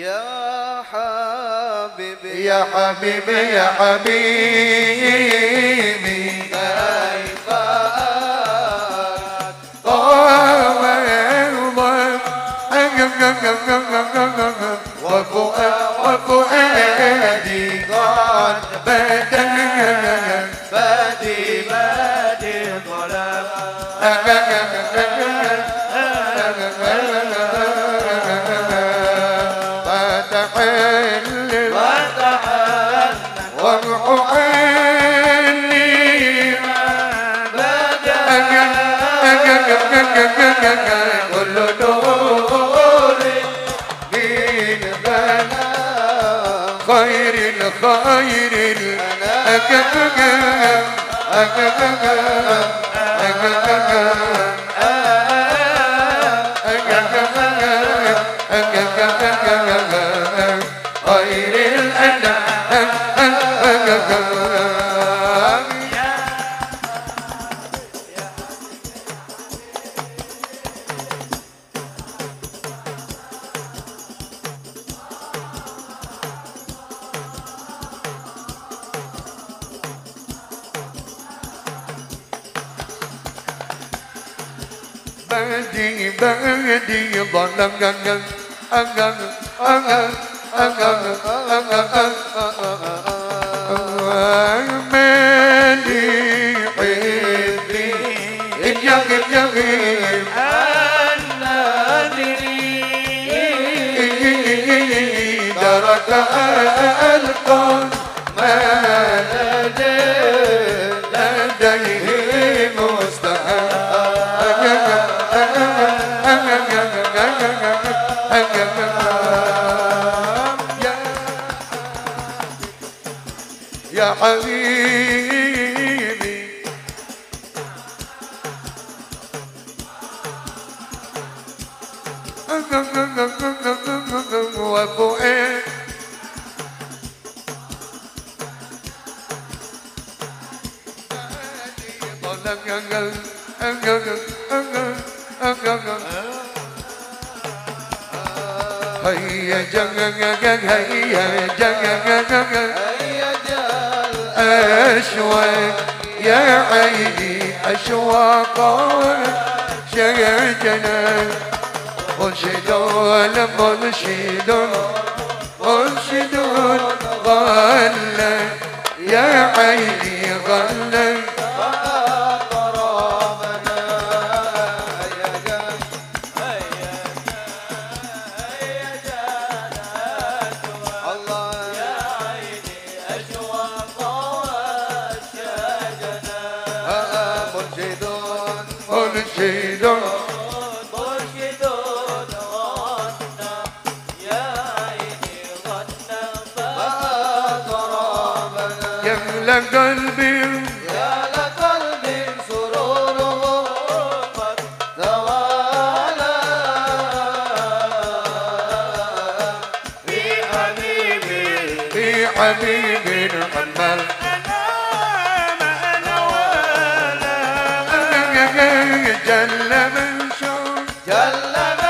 يا حبيبي يا حبيبي يا حبيبي. كيف وفؤادي قد بدا بادي بادي ظلام فتحل وتحنن وارح عني كل نور من بلا خير الخير. خير بدي بدي ظلم مالي ما لديه يا حبيبي. هيا جنجا هيا جنجا هيا جل أشواق يا عيني أشواقا شجنا مرشدون مرشدون مرشدون غلا يا عيني غلا. مرشدون قرابنا يملى قلبي يا لقلب سروره قد توالى في حبيبي في Kallava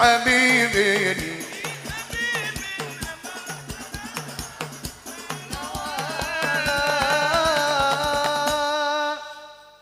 حبيبي.